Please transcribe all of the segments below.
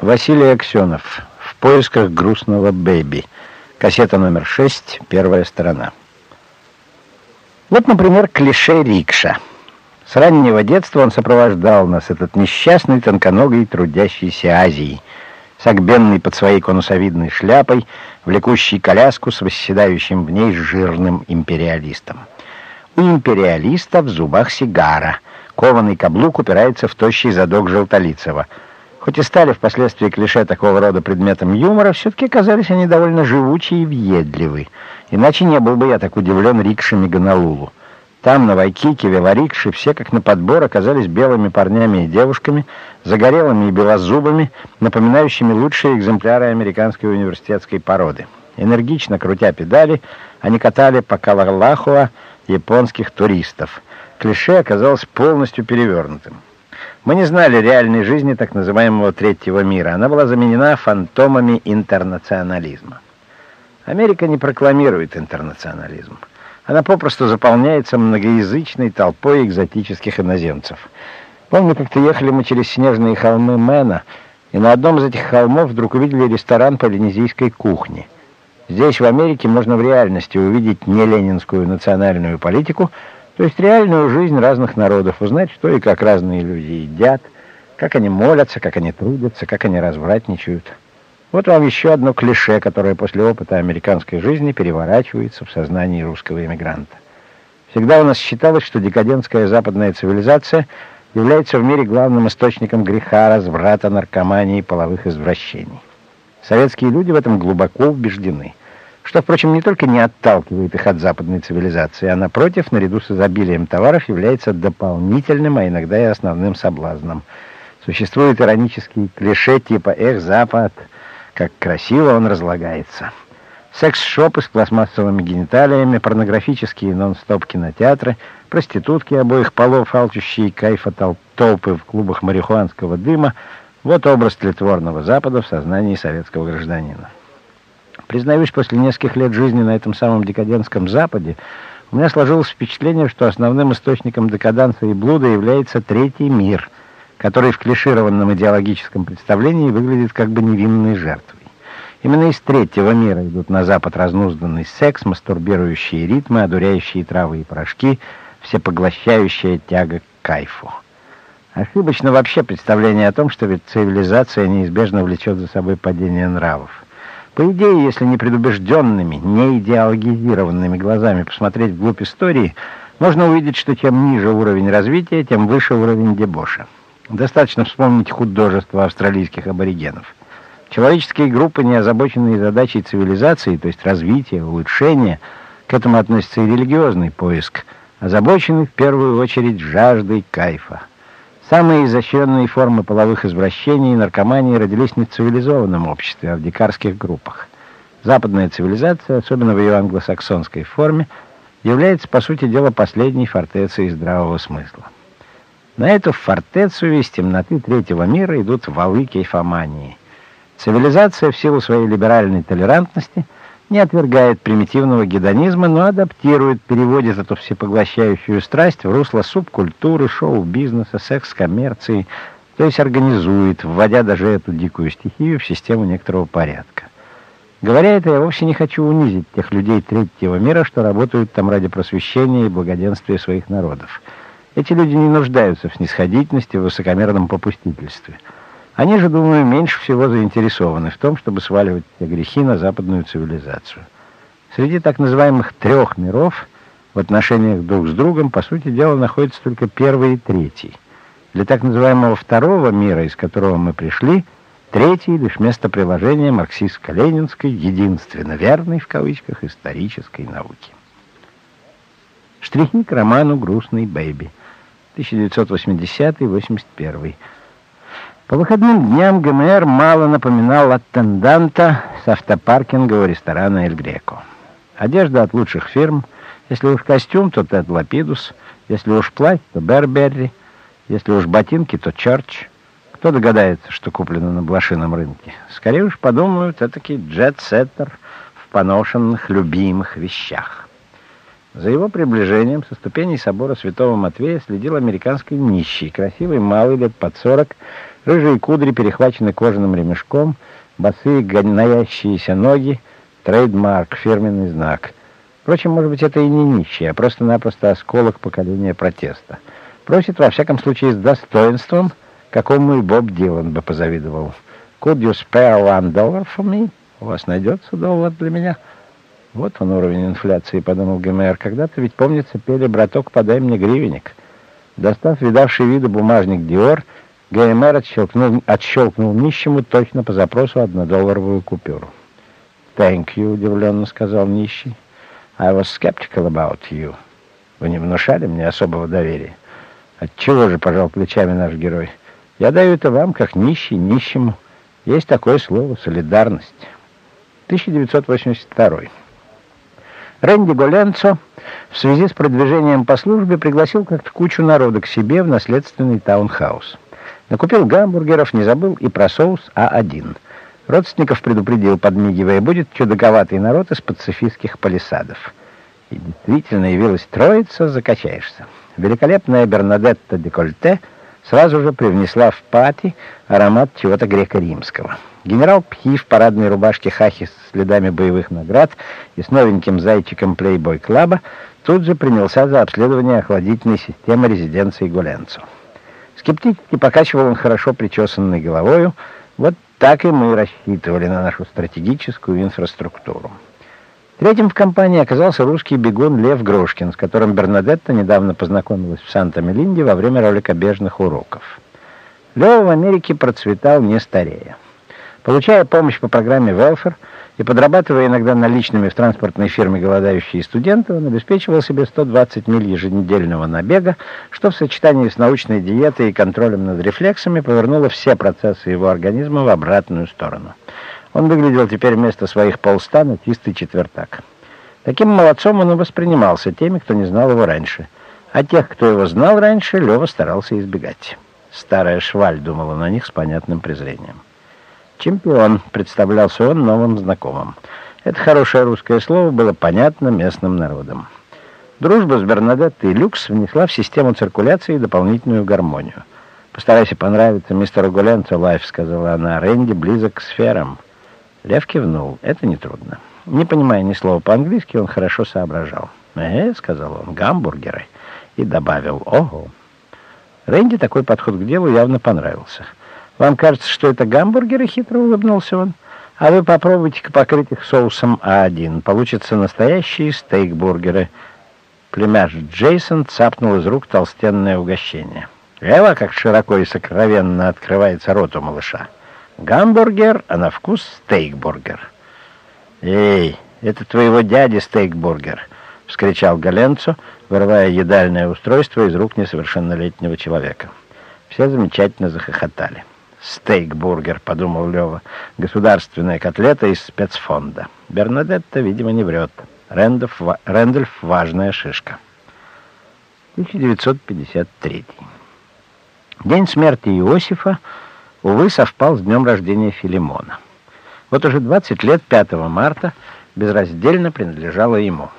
Василий Аксенов. В поисках грустного бэби. Кассета номер 6, первая сторона. Вот, например, клише рикша. С раннего детства он сопровождал нас, этот несчастный, тонконогий, трудящийся Азии, согбенный под своей конусовидной шляпой, влекущий коляску с восседающим в ней жирным империалистом. У империалиста в зубах сигара. Кованый каблук упирается в тощий задок Желтолицева — Хоть и стали впоследствии клише такого рода предметом юмора, все-таки оказались они довольно живучи и въедливы. Иначе не был бы я так удивлен рикшами Гонолулу. Там, на Вайкике, велорикши, все как на подбор оказались белыми парнями и девушками, загорелыми и белозубыми, напоминающими лучшие экземпляры американской университетской породы. Энергично крутя педали, они катали по Каларлахуа японских туристов. Клише оказалось полностью перевернутым. Мы не знали реальной жизни так называемого третьего мира. Она была заменена фантомами интернационализма. Америка не прокламирует интернационализм. Она попросту заполняется многоязычной толпой экзотических иноземцев. Помню, как-то ехали мы через снежные холмы Мэна, и на одном из этих холмов вдруг увидели ресторан полинезийской кухни. Здесь, в Америке, можно в реальности увидеть не ленинскую национальную политику, то есть реальную жизнь разных народов, узнать, что и как разные люди едят, как они молятся, как они трудятся, как они развратничают. Вот вам еще одно клише, которое после опыта американской жизни переворачивается в сознании русского эмигранта. Всегда у нас считалось, что декадентская западная цивилизация является в мире главным источником греха, разврата, наркомании и половых извращений. Советские люди в этом глубоко убеждены – что, впрочем, не только не отталкивает их от западной цивилизации, а, напротив, наряду с изобилием товаров является дополнительным, а иногда и основным соблазном. Существуют иронические клише типа «Эх, Запад, как красиво он разлагается». Секс-шопы с пластмассовыми гениталиями, порнографические нон-стоп кинотеатры, проститутки обоих полов, алчущие кайфа толпы в клубах марихуанского дыма — вот образ тлетворного Запада в сознании советского гражданина. Признаюсь, после нескольких лет жизни на этом самом декадентском Западе у меня сложилось впечатление, что основным источником декаданса и блуда является третий мир, который в клишированном идеологическом представлении выглядит как бы невинной жертвой. Именно из третьего мира идут на Запад разнузданный секс, мастурбирующие ритмы, одуряющие травы и порошки, всепоглощающая тяга к кайфу. Ошибочно вообще представление о том, что ведь цивилизация неизбежно влечет за собой падение нравов. По идее, если не предубежденными, не идеологизированными глазами посмотреть вглубь истории, можно увидеть, что чем ниже уровень развития, тем выше уровень дебоша. Достаточно вспомнить художество австралийских аборигенов. Человеческие группы, не озабоченные задачей цивилизации, то есть развития, улучшения, к этому относится и религиозный поиск, озабочены в первую очередь жаждой кайфа. Самые изощренные формы половых извращений и наркомании родились не в цивилизованном обществе, а в дикарских группах. Западная цивилизация, особенно в ее англосаксонской форме, является, по сути дела, последней фортецей здравого смысла. На эту фортецию из темноты третьего мира идут валы кейфомании. Цивилизация в силу своей либеральной толерантности – не отвергает примитивного гедонизма, но адаптирует, переводит эту всепоглощающую страсть в русло субкультуры, шоу-бизнеса, секс-коммерции, то есть организует, вводя даже эту дикую стихию в систему некоторого порядка. Говоря это, я вовсе не хочу унизить тех людей третьего мира, что работают там ради просвещения и благоденствия своих народов. Эти люди не нуждаются в снисходительности, в высокомерном попустительстве – они же, думаю, меньше всего заинтересованы в том, чтобы сваливать все грехи на западную цивилизацию. Среди так называемых трех миров в отношениях друг с другом, по сути дела, находятся только первый и третий. Для так называемого второго мира, из которого мы пришли, третий лишь место приложения марксистско-ленинской, единственно верной, в кавычках, исторической науки. Штрихи роману «Грустный бэйби» 1980-81 по выходным дням ГМР мало напоминал аттенданта с автопаркинга у ресторана «Эль Греко». Одежда от лучших фирм. Если уж костюм, то Тед Лапидус. Если уж плащ, то Берберри. Если уж ботинки, то Чорч. Кто догадается, что куплено на блошином рынке? Скорее уж подумают, это таки джет-сеттер в поношенных любимых вещах. За его приближением со ступеней собора Святого Матвея следил американский нищий, красивый малый, лет под сорок, рыжие кудри перехвачены кожаным ремешком, босые гонящиеся ноги, трейдмарк, фирменный знак. Впрочем, может быть, это и не нищий, а просто-напросто осколок поколения протеста. Просит, во всяком случае, с достоинством, какому и Боб Дилан бы позавидовал. «Could you spare one dollar for me?» «У вас найдется доллар для меня?» Вот он уровень инфляции, подумал ГМР. Когда-то ведь, помнится, пели «Браток, подай мне гривенник». Достав видавший виду бумажник Диор, ГМР отщелкнул, отщелкнул нищему точно по запросу однодолларовую купюру. «Thank you», — удивленно сказал нищий. «I was skeptical about you». «Вы не внушали мне особого доверия?» «Отчего же, — пожал плечами наш герой, — я даю это вам, как нищий нищему. Есть такое слово — солидарность». 1982 Рэнди Голенцо в связи с продвижением по службе пригласил как-то кучу народа к себе в наследственный таунхаус. Накупил гамбургеров, не забыл и про соус А1. Родственников предупредил, подмигивая, будет чудаковатый народ из пацифистских палисадов. И действительно явилась троица, закачаешься. Великолепная Бернадетта Декольте сразу же привнесла в пати аромат чего-то греко-римского. Генерал Пхи в парадной рубашке хахи с следами боевых наград и с новеньким зайчиком плейбой-клаба тут же принялся за обследование охладительной системы резиденции Гуленцо. Скептически покачивал он хорошо причесанной головою. Вот так и мы рассчитывали на нашу стратегическую инфраструктуру. Третьим в компании оказался русский бегун Лев Грошкин, с которым Бернадетта недавно познакомилась в Санта-Мелинде во время роликобежных уроков. Лева в Америке процветал не старея. Получая помощь по программе «Велфер» и подрабатывая иногда наличными в транспортной фирме голодающие студенты, он обеспечивал себе 120 миль еженедельного набега, что в сочетании с научной диетой и контролем над рефлексами повернуло все процессы его организма в обратную сторону. Он выглядел теперь вместо своих полста на чистый четвертак. Таким молодцом он и воспринимался теми, кто не знал его раньше. А тех, кто его знал раньше, Лева старался избегать. Старая шваль думал он о них с понятным презрением. «Чемпион», — представлялся он новым знакомым. Это хорошее русское слово было понятно местным народам. Дружба с Бернадеттой Люкс внесла в систему циркуляции дополнительную гармонию. «Постарайся понравиться мистеру Гуленцу, Лайф», — сказала она. «Рэнди близок к сферам». Лев кивнул. «Это нетрудно». Не понимая ни слова по-английски, он хорошо соображал. «Э», — сказал он, — «гамбургеры». И добавил «Ого». Рэнди такой подход к делу явно понравился. Вам кажется, что это гамбургеры?» — хитро улыбнулся он. «А вы попробуйте-ка покрыть их соусом А1. Получатся настоящие стейк-бургеры». Племяш Джейсон цапнул из рук толстенное угощение. Эва, как широко и сокровенно открывается рот у малыша. Гамбургер, а на вкус стейк-бургер. «Эй, это твоего дяди стейк-бургер!» — вскричал Галенцо, вырывая едальное устройство из рук несовершеннолетнего человека. Все замечательно захохотали. «Стейк-бургер», — подумал Лева. «Государственная котлета из спецфонда». Бернадетта, видимо, не врет. Рэндольф, Рэндольф — важная шишка. 1953. День смерти Иосифа, увы, совпал с днем рождения Филимона. Вот уже 20 лет 5 марта безраздельно принадлежало ему.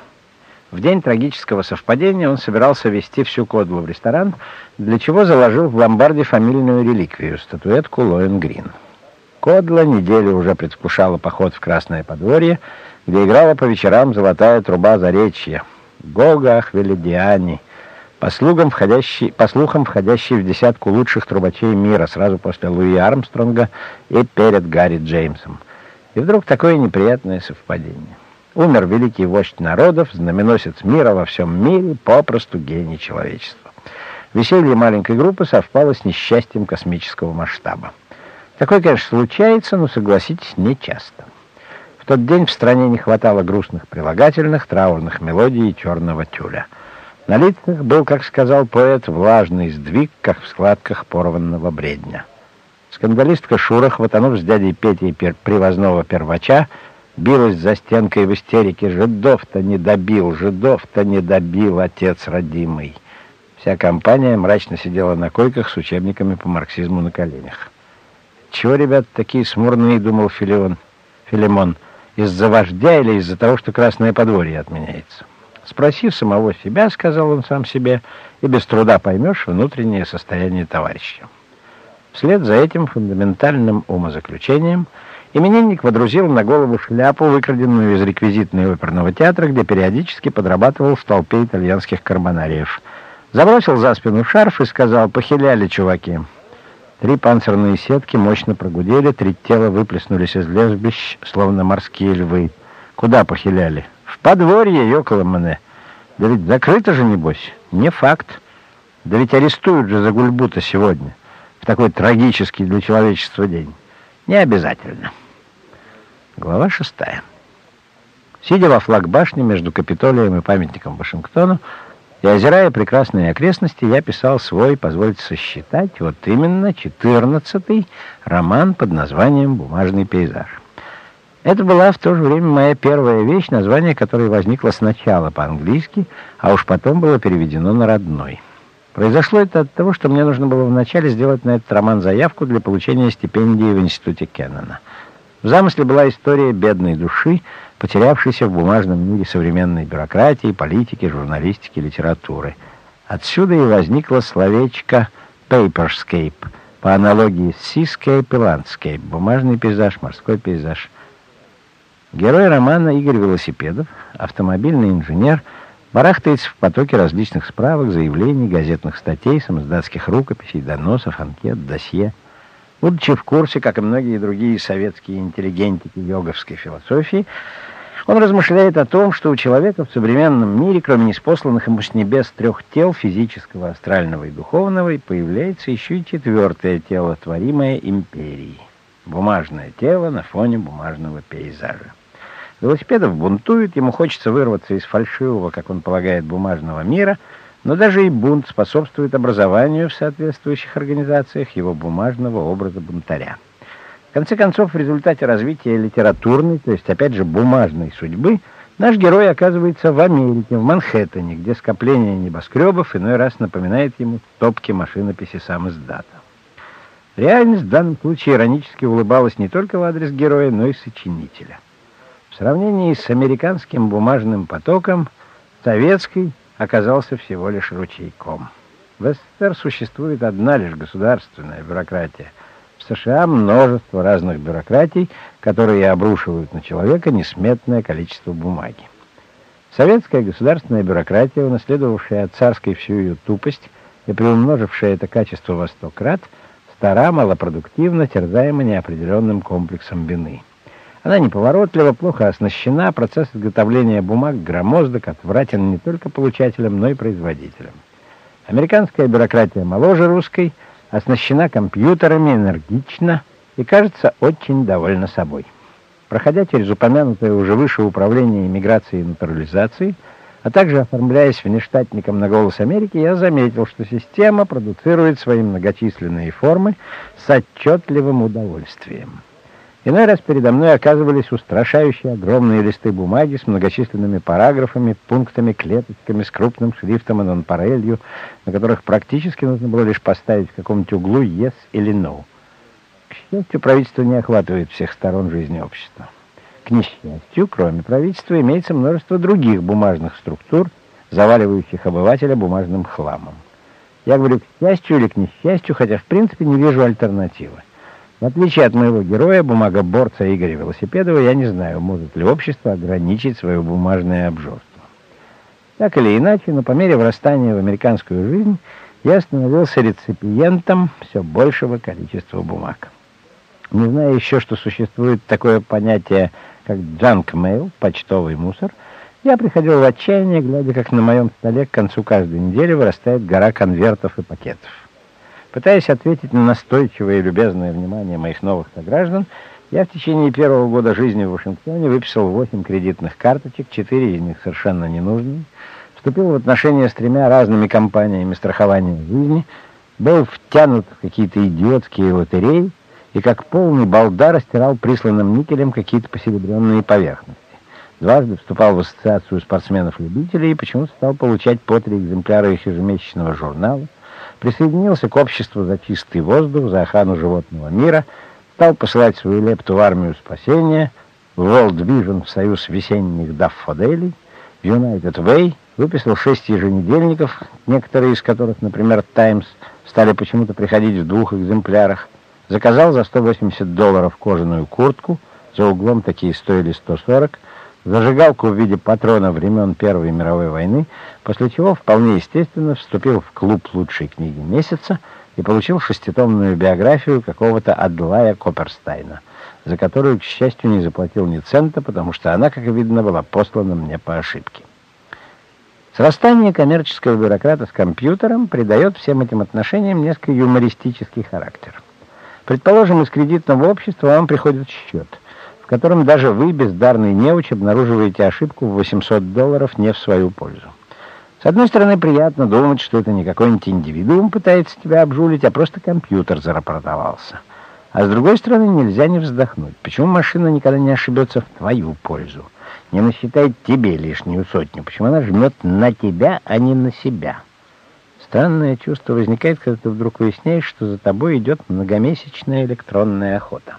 В день трагического совпадения он собирался вести всю Кодлу в ресторан, для чего заложил в ломбарде фамильную реликвию — статуэтку Лоэн Грин. Кодла неделю уже предвкушала поход в Красное подворье, где играла по вечерам золотая труба Заречья. Гога Ахвелидиани, по, слугам входящий, по слухам, входящий в десятку лучших трубачей мира сразу после Луи Армстронга и перед Гарри Джеймсом. И вдруг такое неприятное совпадение. Умер великий вождь народов, знаменосец мира во всем мире, попросту гений человечества. Веселье маленькой группы совпало с несчастьем космического масштаба. Такое, конечно, случается, но, согласитесь, не часто. В тот день в стране не хватало грустных прилагательных, траурных мелодий и черного тюля. На лицах был, как сказал поэт, влажный сдвиг, как в складках порванного бредня. Скандалистка Шура, хватанув с дядей Петей привозного первача, билась за стенкой в истерике. «Жидов-то не добил, жидов-то не добил, отец родимый!» Вся компания мрачно сидела на койках с учебниками по марксизму на коленях. «Чего, ребят, такие смурные?» — думал Филимон. «Филимон, из-за вождя или из-за того, что Красное подворье отменяется?» Спроси самого себя, сказал он сам себе, и без труда поймешь внутреннее состояние товарища. Вслед за этим фундаментальным умозаключением именинник водрузил на голову шляпу, выкраденную из реквизитной оперного театра, где периодически подрабатывал в толпе итальянских карбонариев. Забросил за спину шарф и сказал «Похиляли, чуваки». Три панцирные сетки мощно прогудели, три тела выплеснулись из лежбищ, словно морские львы. Куда похиляли? В подворье, ёкало мне. Да ведь закрыто же, небось. Не факт. Да ведь арестуют же за гульбута сегодня в такой трагический для человечества день? Не обязательно. Глава шестая. Сидя во флагбашне между Капитолием и памятником Вашингтону, и озирая прекрасные окрестности, я писал свой, позвольте сосчитать, вот именно четырнадцатый роман под названием «Бумажный пейзаж». Это была в то же время моя первая вещь, название которой возникло сначала по-английски, а уж потом было переведено на родной. Произошло это от того, что мне нужно было вначале сделать на этот роман заявку для получения стипендии в институте Кеннона. В замысле была история бедной души, потерявшейся в бумажном мире современной бюрократии, политики, журналистики, литературы. Отсюда и возникло словечко «paperscape», по аналогии с «seascape» и «landscape» — бумажный пейзаж, морской пейзаж. Герой романа Игорь Велосипедов, автомобильный инженер — барахтается в потоке различных справок, заявлений, газетных статей, самоздатских рукописей, доносов, анкет, досье. Будучи в курсе, как и многие другие советские интеллигентики йоговской философии, он размышляет о том, что у человека в современном мире, кроме неспосланных ему с небес трех тел, физического, астрального и духовного, появляется еще и четвертое тело, творимое империей. Бумажное тело на фоне бумажного пейзажа. Велосипедов бунтует, ему хочется вырваться из фальшивого, как он полагает, бумажного мира, но даже и бунт способствует образованию в соответствующих организациях его бумажного образа бунтаря. В конце концов, в результате развития литературной, то есть, опять же, бумажной судьбы, наш герой оказывается в Америке, в Манхэттене, где скопление небоскребов иной раз напоминает ему топки машинописи сам издата. Реальность в данном случае иронически улыбалась не только в адрес героя, но и сочинителя. В сравнении с американским бумажным потоком, советский оказался всего лишь ручейком. В СССР существует одна лишь государственная бюрократия. В США множество разных бюрократий, которые обрушивают на человека несметное количество бумаги. Советская государственная бюрократия, унаследовавшая от царской всю ее тупость и приумножившая это качество во сто крат, стара, малопродуктивна, терзаема неопределенным комплексом вины. Она неповоротлива, плохо оснащена, процесс изготовления бумаг громоздок, отвратен не только получателям, но и производителям. Американская бюрократия моложе русской, оснащена компьютерами, энергична и, кажется, очень довольна собой. Проходя через упомянутое уже выше управление иммиграцией и натурализацией, а также оформляясь внештатником на «Голос Америки», я заметил, что система продуцирует свои многочисленные формы с отчетливым удовольствием. Иной раз передо мной оказывались устрашающие огромные листы бумаги с многочисленными параграфами, пунктами, клеточками, с крупным шрифтом и нонпарелью, на которых практически нужно было лишь поставить в каком-нибудь углу «yes» или «no». К счастью, правительство не охватывает всех сторон жизни общества. К несчастью, кроме правительства, имеется множество других бумажных структур, заваливающих обывателя бумажным хламом. Я говорю к счастью или к несчастью, хотя в принципе не вижу альтернативы. В отличие от моего героя, бумагоборца Игоря Велосипедова, я не знаю, может ли общество ограничить свое бумажное обжорство. Так или иначе, но по мере врастания в американскую жизнь я становился реципиентом все большего количества бумаг. Не зная еще, что существует такое понятие, как junk mail, почтовый мусор, я приходил в отчаяние, глядя, как на моем столе к концу каждой недели вырастает гора конвертов и пакетов. Пытаясь ответить на настойчивое и любезное внимание моих новых сограждан, я в течение первого года жизни в Вашингтоне выписал восемь кредитных карточек, четыре из них совершенно ненужные, вступил в отношения с тремя разными компаниями страхования жизни, был втянут в какие-то идиотские лотереи и как полный балда растирал присланным никелем какие-то посеребренные поверхности. Дважды вступал в ассоциацию спортсменов-любителей и почему-то стал получать по три экземпляра их ежемесячного журнала, присоединился к обществу за чистый воздух, за охрану животного мира, стал посылать свою лепту в армию спасения, в World Vision в союз весенних даффоделей, United Way выписал шесть еженедельников, некоторые из которых, например, Times, стали почему-то приходить в двух экземплярах, заказал за 180 долларов кожаную куртку, за углом такие стоили 140, зажигалку в виде патрона времен Первой мировой войны, после чего вполне естественно вступил в клуб лучшей книги месяца и получил шеститомную биографию какого-то Адлая Копперстайна, за которую, к счастью, не заплатил ни цента, потому что она, как видно, была послана мне по ошибке. Срастание коммерческого бюрократа с компьютером придает всем этим отношениям несколько юмористический характер. Предположим, из кредитного общества вам приходит счет, в котором даже вы, бездарный неуч, обнаруживаете ошибку в 800 долларов не в свою пользу. С одной стороны, приятно думать, что это не какой-нибудь индивидуум пытается тебя обжулить, а просто компьютер зарапортовался. А с другой стороны, нельзя не вздохнуть. Почему машина никогда не ошибется в твою пользу? не насчитает тебе лишнюю сотню. Почему она жмет на тебя, а не на себя? Странное чувство возникает, когда ты вдруг выясняешь, что за тобой идет многомесячная электронная охота.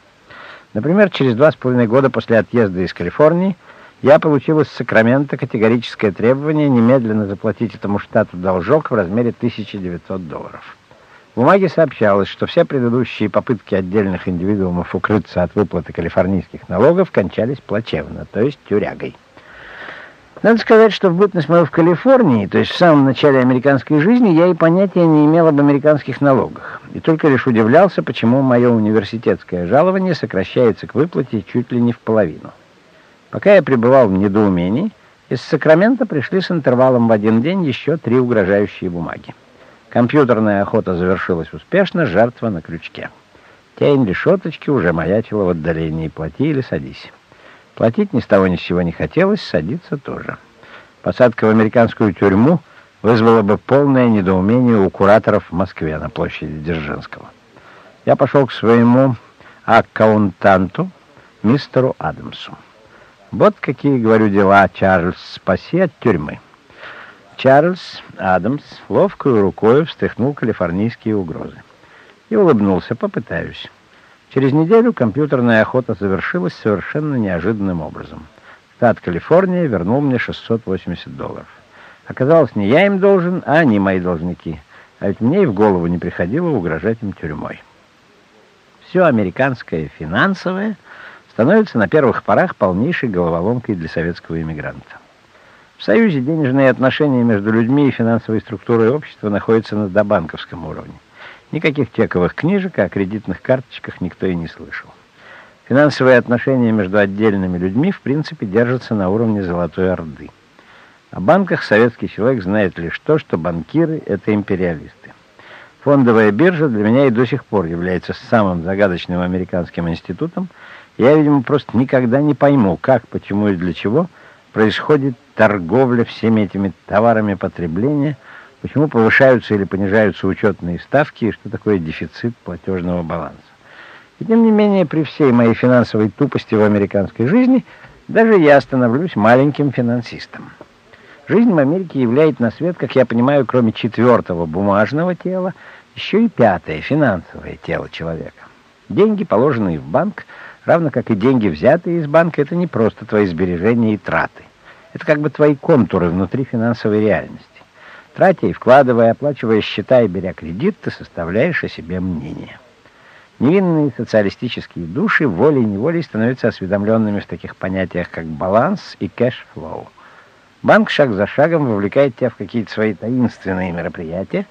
Например, через два с половиной года после отъезда из Калифорнии я получил из Сакрамента категорическое требование немедленно заплатить этому штату должок в размере 1900 долларов. В бумаге сообщалось, что все предыдущие попытки отдельных индивидуумов укрыться от выплаты калифорнийских налогов кончались плачевно, то есть тюрягой. Надо сказать, что в бытность мою в Калифорнии, то есть в самом начале американской жизни, я и понятия не имел об американских налогах. И только лишь удивлялся, почему мое университетское жалование сокращается к выплате чуть ли не в половину. Пока я пребывал в недоумении, из Сакрамента пришли с интервалом в один день еще три угрожающие бумаги. Компьютерная охота завершилась успешно, жертва на крючке. Тень решеточки уже маячила в отдалении. Плати или садись. Платить ни с того ни с сего не хотелось, садиться тоже. Посадка в американскую тюрьму вызвала бы полное недоумение у кураторов в Москве на площади Дзержинского. Я пошел к своему аккаунтанту, мистеру Адамсу. Вот какие, говорю, дела, Чарльз, спаси от тюрьмы. Чарльз Адамс ловкой рукой встряхнул калифорнийские угрозы. И улыбнулся, попытаюсь. Через неделю компьютерная охота завершилась совершенно неожиданным образом. Штат Калифорния вернул мне 680 долларов. Оказалось, не я им должен, а они мои должники. А ведь мне и в голову не приходило угрожать им тюрьмой. Все американское финансовое становится на первых порах полнейшей головоломкой для советского иммигранта. В Союзе денежные отношения между людьми и финансовой структурой общества находятся на добанковском уровне. Никаких чековых книжек, о кредитных карточках никто и не слышал. Финансовые отношения между отдельными людьми, в принципе, держатся на уровне Золотой Орды. О банках советский человек знает лишь то, что банкиры — это империалисты. Фондовая биржа для меня и до сих пор является самым загадочным американским институтом. Я, видимо, просто никогда не пойму, как, почему и для чего — происходит торговля всеми этими товарами потребления, почему повышаются или понижаются учетные ставки и что такое дефицит платежного баланса. И тем не менее, при всей моей финансовой тупости в американской жизни, даже я становлюсь маленьким финансистом. Жизнь в Америке являет на свет, как я понимаю, кроме четвертого бумажного тела, еще и пятое финансовое тело человека. Деньги, положенные в банк, равно как и деньги, взятые из банка, это не просто твои сбережения и траты. Это как бы твои контуры внутри финансовой реальности. Тратя и вкладывая, оплачивая счета и беря кредит, ты составляешь о себе мнение. Невинные социалистические души волей-неволей становятся осведомленными в таких понятиях, как баланс и кэш-флоу. Банк шаг за шагом вовлекает тебя в какие-то свои таинственные мероприятия.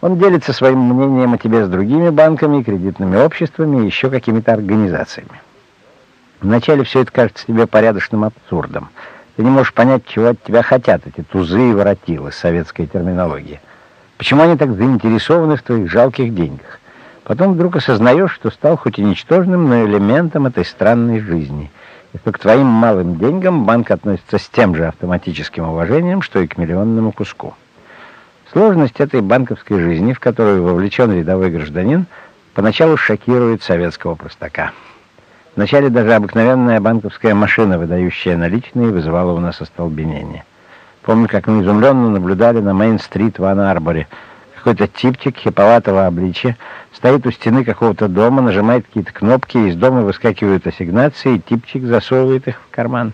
Он делится своим мнением о тебе с другими банками, кредитными обществами и еще какими-то организациями. Вначале все это кажется тебе порядочным абсурдом – ты не можешь понять, чего от тебя хотят эти тузы и воротилы, советская терминология. Почему они так заинтересованы в твоих жалких деньгах? Потом вдруг осознаешь, что стал хоть и ничтожным, но элементом этой странной жизни. И что к твоим малым деньгам банк относится с тем же автоматическим уважением, что и к миллионному куску. Сложность этой банковской жизни, в которую вовлечен рядовой гражданин, поначалу шокирует советского простака. Вначале даже обыкновенная банковская машина, выдающая наличные, вызывала у нас остолбенение. Помню, как мы изумленно наблюдали на Мейн-стрит в Ан-Арборе. Какой-то типчик хиповатого обличия стоит у стены какого-то дома, нажимает какие-то кнопки, из дома выскакивают ассигнации, и типчик засовывает их в карман.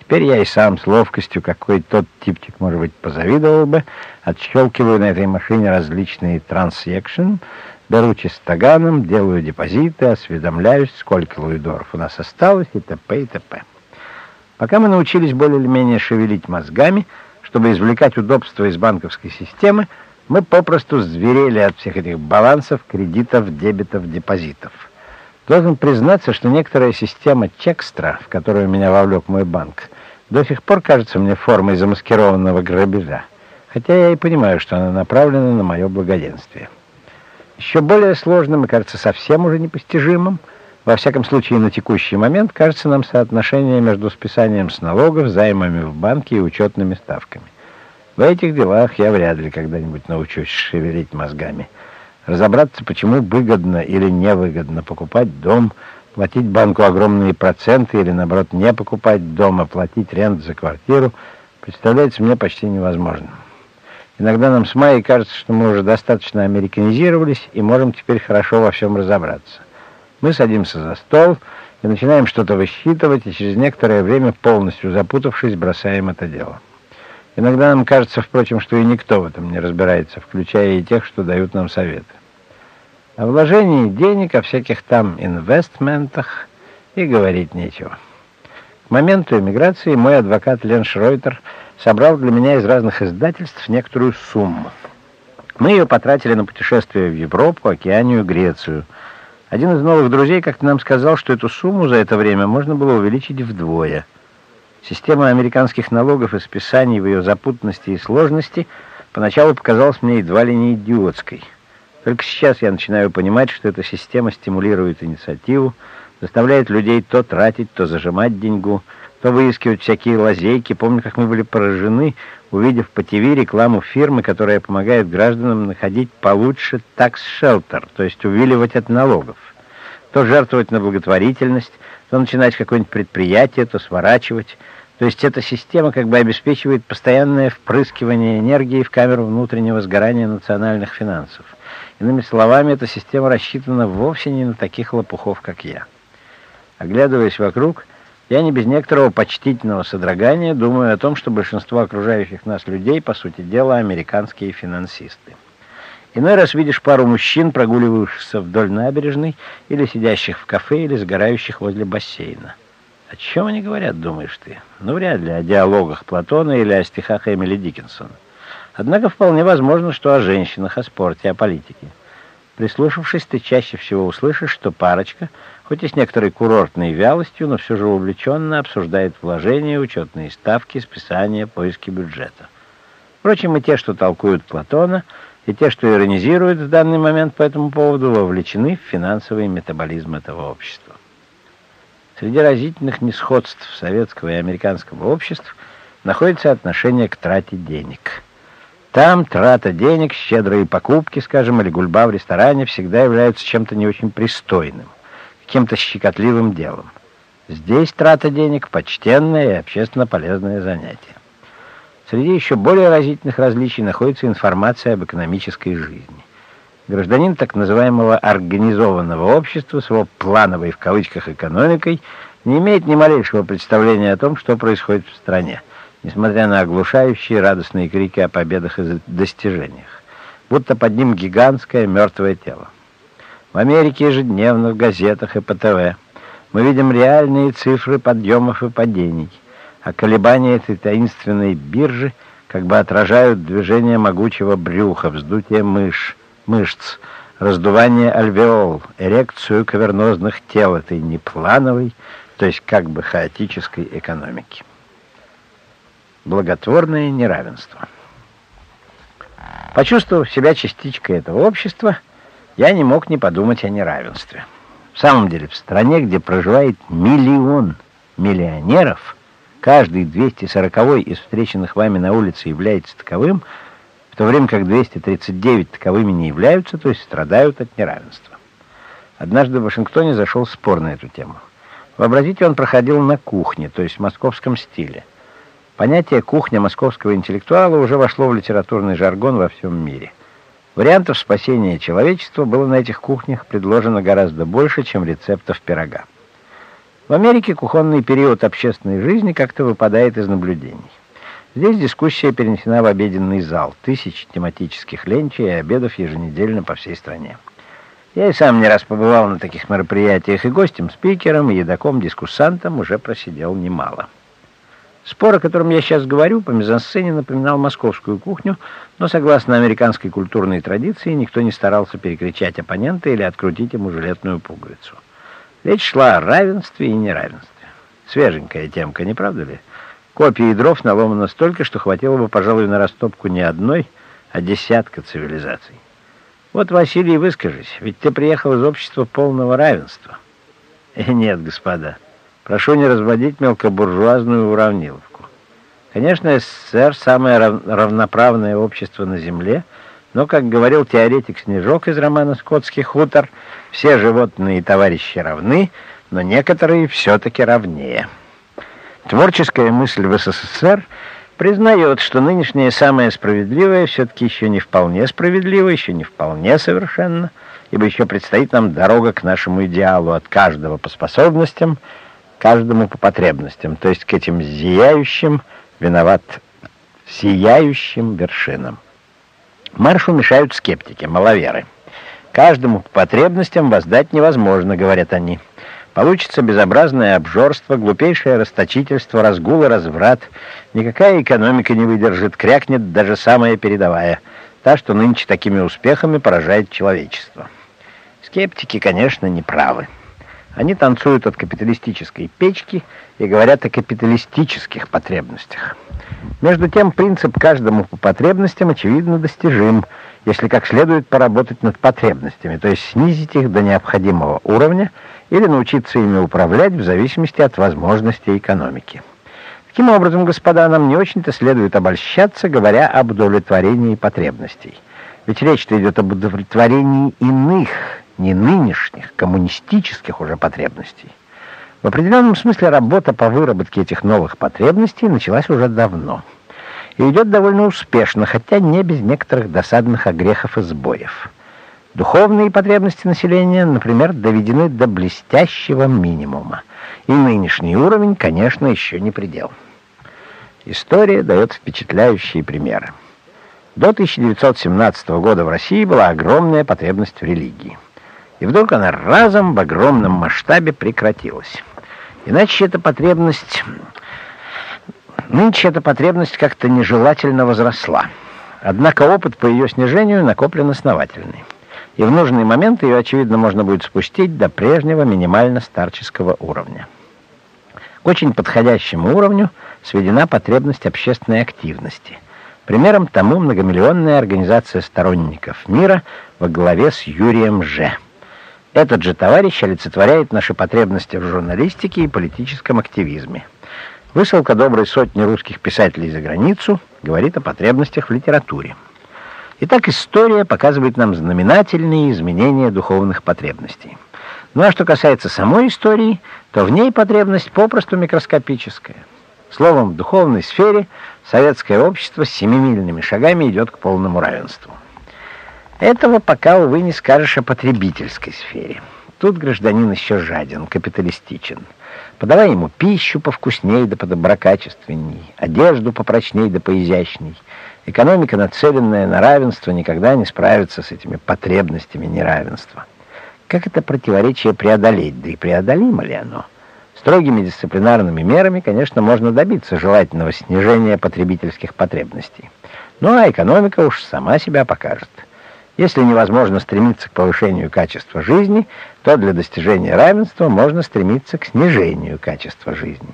Теперь я и сам с ловкостью, какой тот типчик, может быть, позавидовал бы, отщелкиваю на этой машине различные трансекшн, беру чистоганом, делаю депозиты, осведомляюсь, сколько луидоров у нас осталось и т.п. и т.п. Пока мы научились более или менее шевелить мозгами, чтобы извлекать удобства из банковской системы, мы попросту зверели от всех этих балансов, кредитов, дебетов, депозитов. Должен признаться, что некоторая система чекстра, в которую меня вовлек мой банк, до сих пор кажется мне формой замаскированного грабежа, хотя я и понимаю, что она направлена на мое благоденствие. Еще более сложным и, кажется, совсем уже непостижимым, во всяком случае на текущий момент, кажется нам соотношение между списанием с налогов, займами в банке и учетными ставками. В этих делах я вряд ли когда-нибудь научусь шевелить мозгами. Разобраться, почему выгодно или невыгодно покупать дом – платить банку огромные проценты или, наоборот, не покупать дом, а платить рент за квартиру, представляется мне почти невозможным. Иногда нам с Майей кажется, что мы уже достаточно американизировались и можем теперь хорошо во всем разобраться. Мы садимся за стол и начинаем что-то высчитывать, и через некоторое время, полностью запутавшись, бросаем это дело. Иногда нам кажется, впрочем, что и никто в этом не разбирается, включая и тех, что дают нам советы. О вложении денег, о всяких там инвестментах и говорить нечего. К моменту эмиграции мой адвокат Лен Шройтер собрал для меня из разных издательств некоторую сумму. Мы ее потратили на путешествие в Европу, Океанию, Грецию. Один из новых друзей как-то нам сказал, что эту сумму за это время можно было увеличить вдвое. Система американских налогов и списаний в ее запутанности и сложности поначалу показалась мне едва ли не идиотской – только сейчас я начинаю понимать, что эта система стимулирует инициативу, заставляет людей то тратить, то зажимать деньгу, то выискивать всякие лазейки. Помню, как мы были поражены, увидев по ТВ рекламу фирмы, которая помогает гражданам находить получше такс-шелтер, то есть увиливать от налогов. То жертвовать на благотворительность, то начинать какое-нибудь предприятие, то сворачивать. То есть эта система как бы обеспечивает постоянное впрыскивание энергии в камеру внутреннего сгорания национальных финансов. Иными словами, эта система рассчитана вовсе не на таких лопухов, как я. Оглядываясь вокруг, я не без некоторого почтительного содрогания думаю о том, что большинство окружающих нас людей, по сути дела, американские финансисты. Иной раз видишь пару мужчин, прогуливающихся вдоль набережной, или сидящих в кафе, или сгорающих возле бассейна. О чем они говорят, думаешь ты? Ну, вряд ли о диалогах Платона или о стихах Эмили Диккенсона. Однако вполне возможно, что о женщинах, о спорте, о политике. Прислушавшись, ты чаще всего услышишь, что парочка, хоть и с некоторой курортной вялостью, но все же увлеченно обсуждает вложения, учетные ставки, списания, поиски бюджета. Впрочем, и те, что толкуют Платона, и те, что иронизируют в данный момент по этому поводу, вовлечены в финансовый метаболизм этого общества. Среди разительных несходств советского и американского обществ находится отношение к трате денег – там трата денег, щедрые покупки, скажем, или гульба в ресторане всегда являются чем-то не очень пристойным, каким-то щекотливым делом. Здесь трата денег – почтенное и общественно полезное занятие. Среди еще более разительных различий находится информация об экономической жизни. Гражданин так называемого организованного общества с его «плановой» в кавычках экономикой не имеет ни малейшего представления о том, что происходит в стране несмотря на оглушающие радостные крики о победах и достижениях, будто под ним гигантское мертвое тело. В Америке ежедневно в газетах и по ТВ мы видим реальные цифры подъемов и падений, а колебания этой таинственной биржи как бы отражают движение могучего брюха, вздутие мыш, мышц, раздувание альвеол, эрекцию кавернозных тел этой неплановой, то есть как бы хаотической экономики благотворное неравенство. Почувствовав себя частичкой этого общества, я не мог не подумать о неравенстве. В самом деле, в стране, где проживает миллион миллионеров, каждый 240 из встреченных вами на улице является таковым, в то время как 239 таковыми не являются, то есть страдают от неравенства. Однажды в Вашингтоне зашел спор на эту тему. Вообразите, он проходил на кухне, то есть в московском стиле. Понятие «кухня московского интеллектуала» уже вошло в литературный жаргон во всем мире. Вариантов спасения человечества было на этих кухнях предложено гораздо больше, чем рецептов пирога. В Америке кухонный период общественной жизни как-то выпадает из наблюдений. Здесь дискуссия перенесена в обеденный зал. Тысячи тематических ленчей и обедов еженедельно по всей стране. Я и сам не раз побывал на таких мероприятиях, и гостем-спикером, и едоком-дискуссантом уже просидел немало. Спор, о котором я сейчас говорю, по мизансцене напоминал московскую кухню, но, согласно американской культурной традиции, никто не старался перекричать оппонента или открутить ему жилетную пуговицу. Речь шла о равенстве и неравенстве. Свеженькая темка, не правда ли? Копий дров наломано столько, что хватило бы, пожалуй, на растопку не одной, а десятка цивилизаций. Вот, Василий, выскажись, ведь ты приехал из общества полного равенства. И э, нет, господа, прошу не разводить мелкобуржуазную уравниловку. Конечно, СССР — самое равноправное общество на Земле, но, как говорил теоретик Снежок из романа «Скотский хутор», все животные и товарищи равны, но некоторые все-таки равнее. Творческая мысль в СССР признает, что нынешнее самое справедливое все-таки еще не вполне справедливо, еще не вполне совершенно, ибо еще предстоит нам дорога к нашему идеалу от каждого по способностям, каждому по потребностям, то есть к этим зияющим, виноват, сияющим вершинам. Маршу мешают скептики, маловеры. Каждому по потребностям воздать невозможно, говорят они. Получится безобразное обжорство, глупейшее расточительство, разгул и разврат. Никакая экономика не выдержит, крякнет даже самая передовая, та, что нынче такими успехами поражает человечество. Скептики, конечно, не правы. Они танцуют от капиталистической печки и говорят о капиталистических потребностях. Между тем, принцип каждому по потребностям, очевидно, достижим, если как следует поработать над потребностями, то есть снизить их до необходимого уровня – или научиться ими управлять в зависимости от возможностей экономики. Таким образом, господа, нам не очень-то следует обольщаться, говоря об удовлетворении потребностей. Ведь речь-то идет об удовлетворении иных, не нынешних, коммунистических уже потребностей. В определенном смысле работа по выработке этих новых потребностей началась уже давно. И идет довольно успешно, хотя не без некоторых досадных огрехов и сбоев. Духовные потребности населения, например, доведены до блестящего минимума. И нынешний уровень, конечно, еще не предел. История дает впечатляющие примеры. До 1917 года в России была огромная потребность в религии. И вдруг она разом в огромном масштабе прекратилась. Иначе эта потребность... Нынче эта потребность как-то нежелательно возросла. Однако опыт по ее снижению накоплен основательный и в нужный момент ее, очевидно, можно будет спустить до прежнего минимально-старческого уровня. К очень подходящему уровню сведена потребность общественной активности. Примером тому многомиллионная организация сторонников мира во главе с Юрием Ж. Этот же товарищ олицетворяет наши потребности в журналистике и политическом активизме. Высылка доброй сотни русских писателей за границу говорит о потребностях в литературе. Итак, история показывает нам знаменательные изменения духовных потребностей. Ну а что касается самой истории, то в ней потребность попросту микроскопическая. Словом, в духовной сфере советское общество с семимильными шагами идет к полному равенству. Этого пока, увы, не скажешь о потребительской сфере. Тут гражданин еще жаден, капиталистичен. Подавай ему пищу повкусней да подоброкачественней, одежду попрочней да поизящней — Экономика, нацеленная на равенство, никогда не справится с этими потребностями неравенства. Как это противоречие преодолеть? Да и преодолимо ли оно? Строгими дисциплинарными мерами, конечно, можно добиться желательного снижения потребительских потребностей. Ну а экономика уж сама себя покажет. Если невозможно стремиться к повышению качества жизни, то для достижения равенства можно стремиться к снижению качества жизни.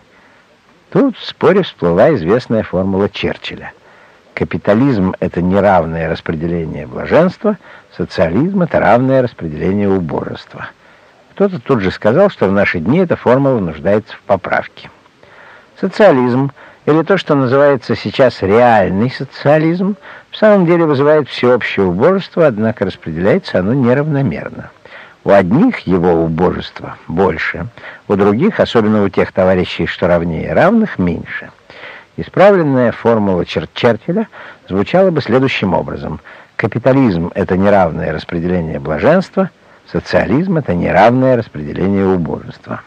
Тут в споре всплыла известная формула Черчилля. Капитализм — это неравное распределение блаженства, социализм — это равное распределение убожества. Кто-то тут же сказал, что в наши дни эта формула нуждается в поправке. Социализм, или то, что называется сейчас реальный социализм, в самом деле вызывает всеобщее убожество, однако распределяется оно неравномерно. У одних его убожество больше, у других, особенно у тех товарищей, что равнее равных, меньше. Исправленная формула Черчилля звучала бы следующим образом. Капитализм — это неравное распределение блаженства, социализм — это неравное распределение убожества.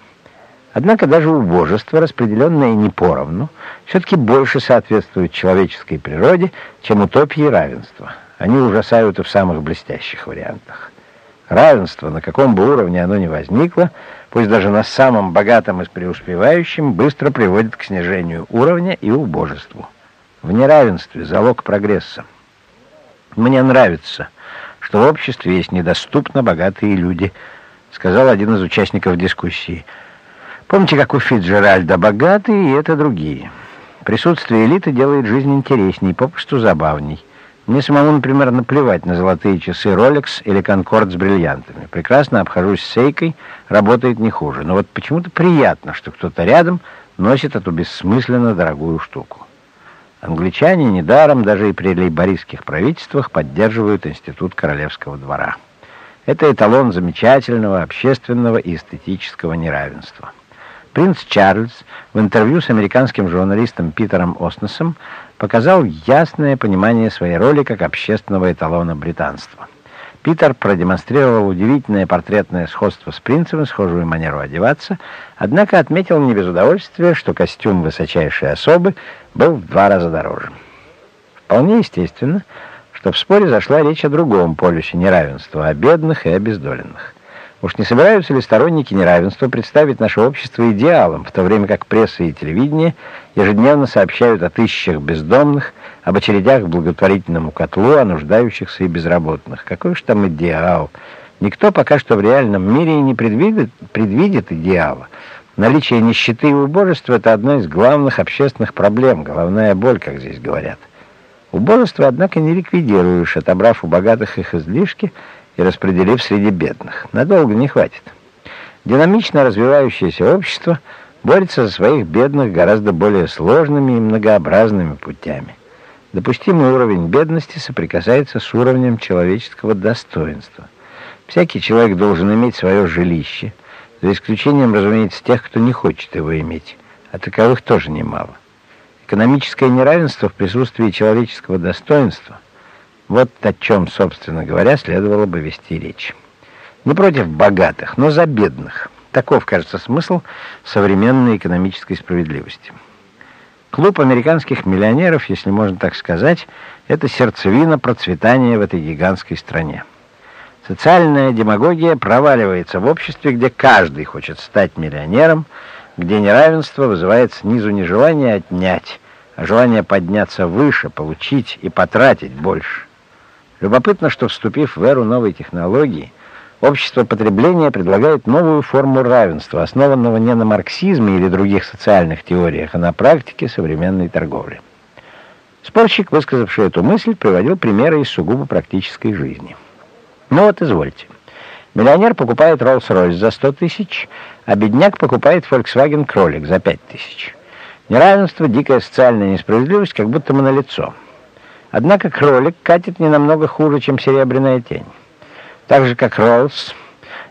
Однако даже убожество, распределенное не поровну, все-таки больше соответствует человеческой природе, чем утопии равенства. Они ужасают и в самых блестящих вариантах. Равенство, на каком бы уровне оно ни возникло, пусть даже на самом богатом и преуспевающем, быстро приводит к снижению уровня и убожеству. В неравенстве залог прогресса. Мне нравится, что в обществе есть недоступно богатые люди, сказал один из участников дискуссии. Помните, как у Фитджеральда богатые, и это другие. Присутствие элиты делает жизнь интересней, попросту забавней. Мне самому, например, наплевать на золотые часы Rolex или Конкорд с бриллиантами. Прекрасно обхожусь с сейкой, работает не хуже. Но вот почему-то приятно, что кто-то рядом носит эту бессмысленно дорогую штуку. Англичане недаром даже и при лейбористских правительствах поддерживают институт королевского двора. Это эталон замечательного общественного и эстетического неравенства. Принц Чарльз в интервью с американским журналистом Питером Оснесом показал ясное понимание своей роли как общественного эталона британства. Питер продемонстрировал удивительное портретное сходство с принцем и схожую манеру одеваться, однако отметил не без удовольствия, что костюм высочайшей особы был в два раза дороже. Вполне естественно, что в споре зашла речь о другом полюсе неравенства, о бедных и обездоленных. Уж не собираются ли сторонники неравенства представить наше общество идеалом, в то время как пресса и телевидение ежедневно сообщают о тысячах бездомных, об очередях к благотворительному котлу, о нуждающихся и безработных. Какой уж там идеал? Никто пока что в реальном мире и не предвидит, предвидит идеала. Наличие нищеты и убожества – это одна из главных общественных проблем, головная боль, как здесь говорят. Убожество, однако, не ликвидируешь, отобрав у богатых их излишки – и распределив среди бедных. Надолго не хватит. Динамично развивающееся общество борется за своих бедных гораздо более сложными и многообразными путями. Допустимый уровень бедности соприкасается с уровнем человеческого достоинства. Всякий человек должен иметь свое жилище, за исключением, разумеется, тех, кто не хочет его иметь, а таковых тоже немало. Экономическое неравенство в присутствии человеческого достоинства – вот о чем, собственно говоря, следовало бы вести речь. Не против богатых, но за бедных. Таков, кажется, смысл современной экономической справедливости. Клуб американских миллионеров, если можно так сказать, это сердцевина процветания в этой гигантской стране. Социальная демагогия проваливается в обществе, где каждый хочет стать миллионером, где неравенство вызывает снизу не желание отнять, а желание подняться выше, получить и потратить больше. Любопытно, что вступив в эру новой технологии, общество потребления предлагает новую форму равенства, основанного не на марксизме или других социальных теориях, а на практике современной торговли. Спорщик, высказавший эту мысль, приводил примеры из сугубо практической жизни. Ну вот, извольте. Миллионер покупает Rolls-Royce за 100 тысяч, а бедняк покупает Volkswagen Кролик за 5 тысяч. Неравенство, дикая социальная несправедливость как будто мы налицо. Однако кролик катит не намного хуже, чем серебряная тень. Так же, как Роллс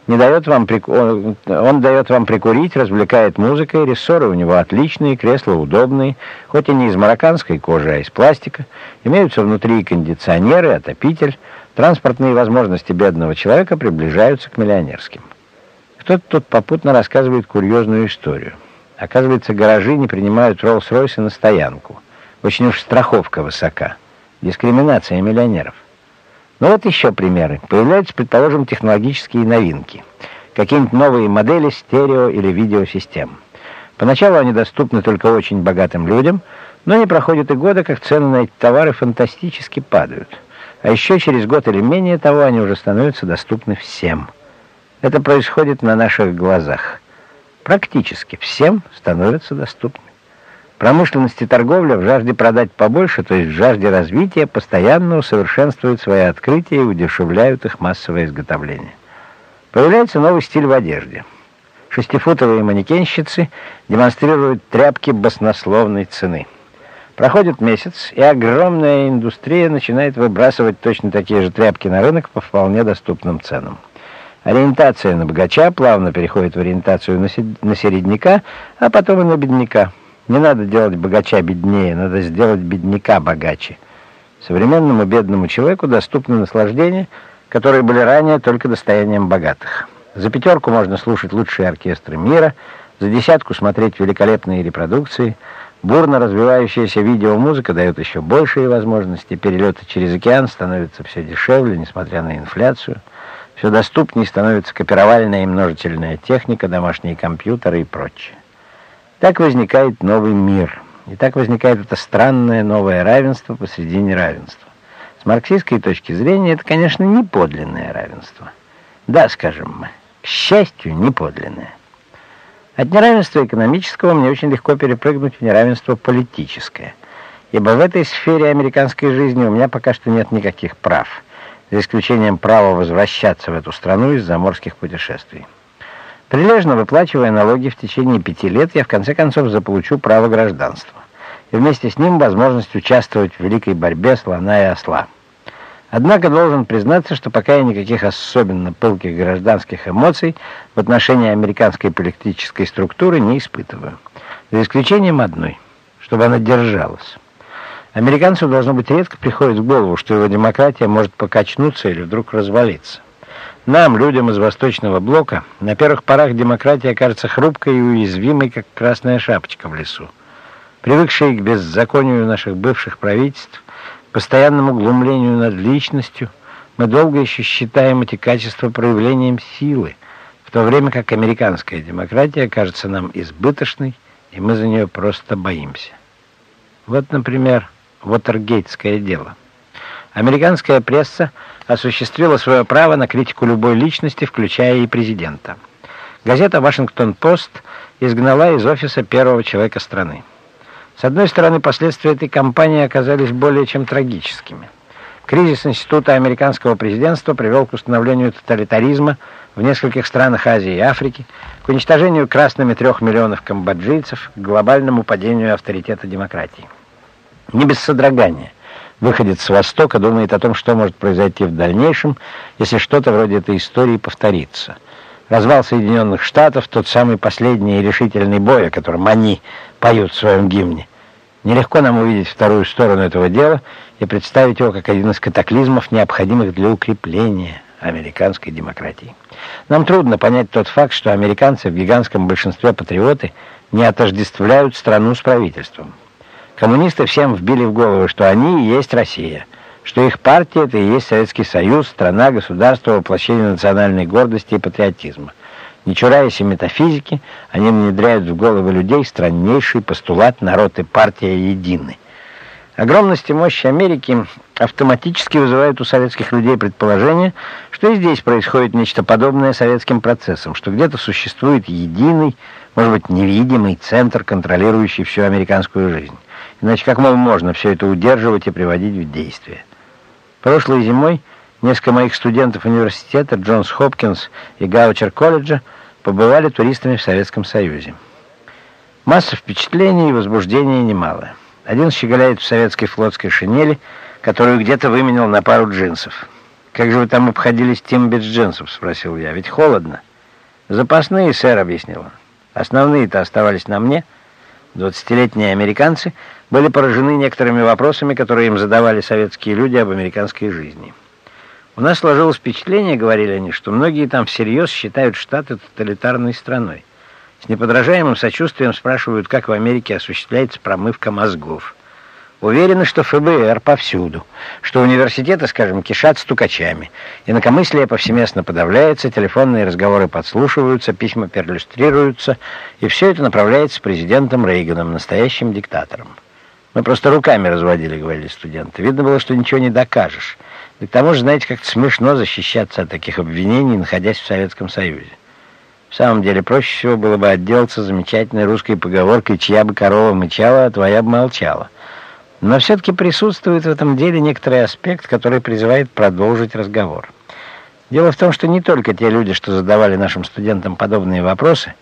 не дает вам прику... он, он дает вам прикурить, развлекает музыкой, рессоры у него отличные, кресла удобные, хоть и не из марокканской кожи, а из пластика. Имеются внутри кондиционеры, отопитель. Транспортные возможности бедного человека приближаются к миллионерским. Кто-то тут попутно рассказывает курьезную историю. Оказывается, гаражи не принимают Роллс-Ройсы на стоянку. Очень уж страховка высока. Дискриминация миллионеров. Ну вот еще примеры. Появляются, предположим, технологические новинки. Какие-нибудь новые модели стерео- или видеосистем. Поначалу они доступны только очень богатым людям, но не проходит и года, как цены на эти товары фантастически падают. А еще через год или менее того они уже становятся доступны всем. Это происходит на наших глазах. Практически всем становятся доступны. Промышленность и торговля в жажде продать побольше, то есть в жажде развития, постоянно усовершенствуют свои открытия и удешевляют их массовое изготовление. Появляется новый стиль в одежде. Шестифутовые манекенщицы демонстрируют тряпки баснословной цены. Проходит месяц, и огромная индустрия начинает выбрасывать точно такие же тряпки на рынок по вполне доступным ценам. Ориентация на богача плавно переходит в ориентацию на середняка, а потом и на бедняка – не надо делать богача беднее, надо сделать бедняка богаче. Современному бедному человеку доступны наслаждения, которые были ранее только достоянием богатых. За пятерку можно слушать лучшие оркестры мира, За десятку смотреть великолепные репродукции. Бурно развивающаяся видеомузыка дает еще большие возможности. Перелеты через океан становятся все дешевле, несмотря на инфляцию. Все доступнее становится копировальная и множительная техника, домашние компьютеры и прочее. Так возникает новый мир. И так возникает это странное новое равенство посреди неравенства. С марксистской точки зрения это, конечно, не подлинное равенство. Да, скажем мы, к счастью, не подлинное. От неравенства экономического мне очень легко перепрыгнуть в неравенство политическое, ибо в этой сфере американской жизни у меня пока что нет никаких прав, за исключением права возвращаться в эту страну из заморских путешествий. Прилежно выплачивая налоги в течение пяти лет, я в конце концов заполучу право гражданства, и вместе с ним возможность участвовать в великой борьбе слона и осла. Однако должен признаться, что пока я никаких особенно пылких гражданских эмоций в отношении американской политической структуры не испытываю. За исключением одной, чтобы она держалась. Американцу, должно быть, редко приходит в голову, что его демократия может покачнуться или вдруг развалиться. Нам, людям из Восточного Блока, на первых порах демократия кажется хрупкой и уязвимой, как красная шапочка в лесу. Привыкшие к беззаконию наших бывших правительств, постоянному глумлению над личностью, мы долго еще считаем эти качества проявлением силы, в то время как американская демократия кажется нам избыточной, и мы за нее просто боимся. Вот, например, Вотергейтское дело. Американская пресса осуществила свое право на критику любой личности, включая и президента. Газета «Вашингтон-Пост» изгнала из офиса первого человека страны. С одной стороны, последствия этой кампании оказались более чем трагическими. Кризис института американского президентства привел к установлению тоталитаризма в нескольких странах Азии и Африки, к уничтожению красными трех миллионов камбоджийцев, к глобальному падению авторитета демократии. Не без содрогания. Выходец с Востока думает о том, что может произойти в дальнейшем, если что-то вроде этой истории повторится – развал Соединенных Штатов, тот самый последний и решительный бой, о котором они поют в своем гимне. Нелегко нам увидеть вторую сторону этого дела и представить его как один из катаклизмов, необходимых для укрепления американской демократии. Нам трудно понять тот факт, что американцы в гигантском большинстве патриоты не отождествляют страну с правительством. Коммунисты всем вбили в голову, что они и есть Россия – что их партия — это и есть Советский Союз, страна, государство, воплощение национальной гордости и патриотизма. Не чураясь и метафизики, они внедряют в головы людей страннейший постулат «народ и партия едины». Огромность и мощь Америки автоматически вызывают у советских людей предположение, что и здесь происходит нечто подобное советским процессам, что где-то существует единый, может быть, невидимый центр, контролирующий всю американскую жизнь. Иначе как можно все это удерживать и приводить в действие? Прошлой зимой несколько моих студентов университета Джонс Хопкинс и Гаучер колледжа побывали туристами в Советском Союзе. Масса впечатлений и возбуждения немалое. Один щеголяет в советской флотской шинели, которую где-то выменял на пару джинсов. «Как же вы там обходились тем без джинсов?» — спросил я. «Ведь холодно». «Запасные, сэр», — объяснил он. «Основные-то оставались на мне». Двадцатилетние американцы были поражены некоторыми вопросами, которые им задавали советские люди об американской жизни. У нас сложилось впечатление, говорили они, что многие там всерьез считают Штаты тоталитарной страной. С неподражаемым сочувствием спрашивают, как в Америке осуществляется промывка мозгов. Уверены, что ФБР повсюду, что университеты, скажем, кишат стукачами, инакомыслие повсеместно подавляется, телефонные разговоры подслушиваются, письма перлюстрируются, и все это направляется президентом Рейганом, настоящим диктатором. Мы просто руками разводили, говорили студенты. Видно было, что ничего не докажешь. И к тому же, знаете, как-то смешно защищаться от таких обвинений, находясь в Советском Союзе. В самом деле, проще всего было бы отделаться замечательной русской поговоркой «чья бы корова мычала, а твоя бы молчала». Но все-таки присутствует в этом деле некоторый аспект, который призывает продолжить разговор. Дело в том, что не только те люди, что задавали нашим студентам подобные вопросы,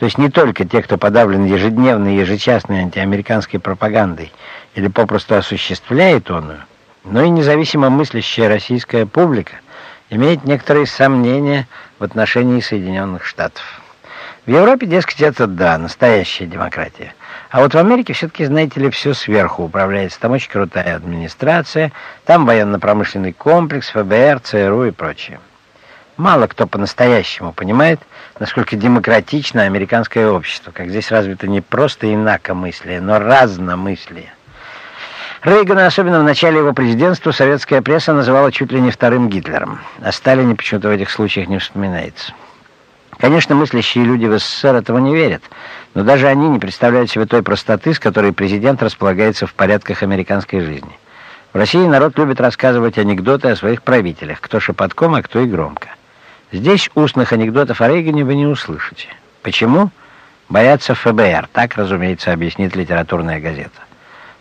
то есть не только те, кто подавлен ежедневной, ежечасной антиамериканской пропагандой или попросту осуществляет оную, но и независимо мыслящая российская публика имеет некоторые сомнения в отношении Соединенных Штатов. В Европе, дескать, это да, настоящая демократия. А вот в Америке все-таки, знаете ли, все сверху управляется. Там очень крутая администрация, там военно-промышленный комплекс, ФБР, ЦРУ и прочее. Мало кто по-настоящему понимает, насколько демократично американское общество, как здесь развито не просто инакомыслие, но разномыслие. Рейгана, особенно в начале его президентства, советская пресса называла чуть ли не вторым Гитлером. О Сталине почему-то в этих случаях не вспоминается. Конечно, мыслящие люди в СССР этого не верят, но даже они не представляют себе той простоты, с которой президент располагается в порядках американской жизни. В России народ любит рассказывать анекдоты о своих правителях, кто шепотком, а кто и громко. Здесь устных анекдотов о Рейгане вы не услышите. Почему? Боятся ФБР, так, разумеется, объяснит литературная газета.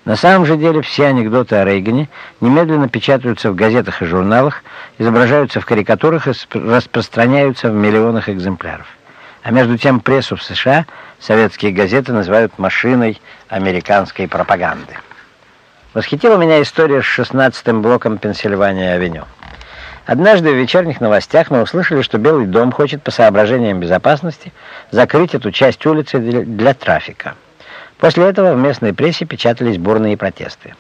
На самом же деле все анекдоты о Рейгане немедленно печатаются в газетах и журналах, изображаются в карикатурах и распространяются в миллионах экземпляров. А между тем прессу в США советские газеты называют машиной американской пропаганды. Восхитила меня история с шестнадцатым блоком Пенсильвания-авеню. Однажды в вечерних новостях мы услышали, что Белый дом хочет по соображениям безопасности закрыть эту часть улицы для, трафика. После этого в местной прессе печатались бурные протесты.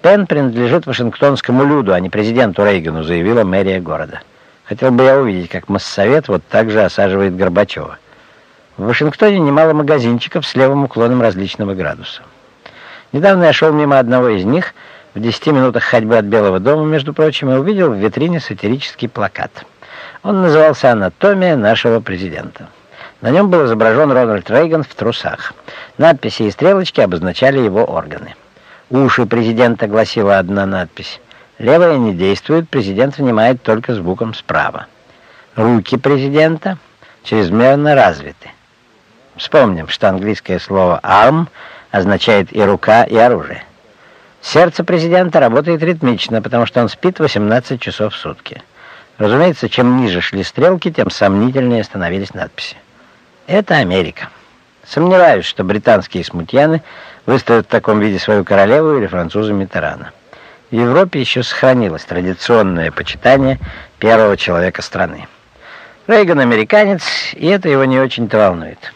Пен принадлежит Вашингтонскому люду, а не президенту Рейгану, заявила мэрия города. Хотел бы я увидеть, как Моссовет вот так же осаживает Горбачева. В Вашингтоне немало магазинчиков с левым уклоном различного градуса. Недавно я шел мимо одного из них, в 10 минутах ходьбы от Белого дома, между прочим, и увидел в витрине сатирический плакат. Он назывался «Анатомия нашего президента». На нем был изображен Рональд Рейган в трусах. Надписи и стрелочки обозначали его органы. «Уши президента», — гласила одна надпись. «Левая не действует, президент внимает только звуком справа». «Руки президента чрезмерно развиты». Вспомним, что английское слово «arm» означает и рука, и оружие. Сердце президента работает ритмично, потому что он спит 18 часов в сутки. Разумеется, чем ниже шли стрелки, тем сомнительнее становились надписи. Это Америка. Сомневаюсь, что британские смутьяны выставят в таком виде свою королеву или француза Митерана. В Европе еще сохранилось традиционное почитание первого человека страны. Рейган американец, и это его не очень-то волнует.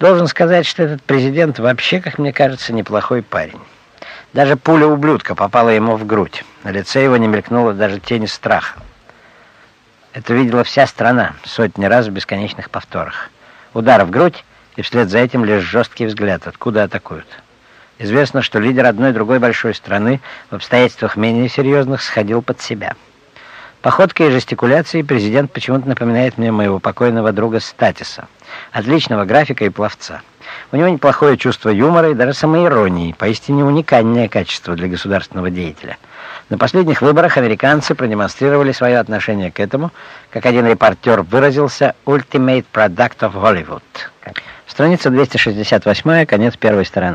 Должен сказать, что этот президент вообще, как мне кажется, неплохой парень. Даже пуля ублюдка попала ему в грудь. На лице его не мелькнуло даже тени страха. Это видела вся страна сотни раз в бесконечных повторах. Удар в грудь, и вслед за этим лишь жесткий взгляд, откуда атакуют. Известно, что лидер одной другой большой страны в обстоятельствах менее серьезных сходил под себя. Походкой и жестикуляцией президент почему-то напоминает мне моего покойного друга Статиса, отличного графика и пловца. У него неплохое чувство юмора и даже самоиронии, поистине уникальное качество для государственного деятеля – на последних выборах американцы продемонстрировали свое отношение к этому, как один репортер выразился, «ultimate product of Hollywood». Страница 268, конец первой стороны.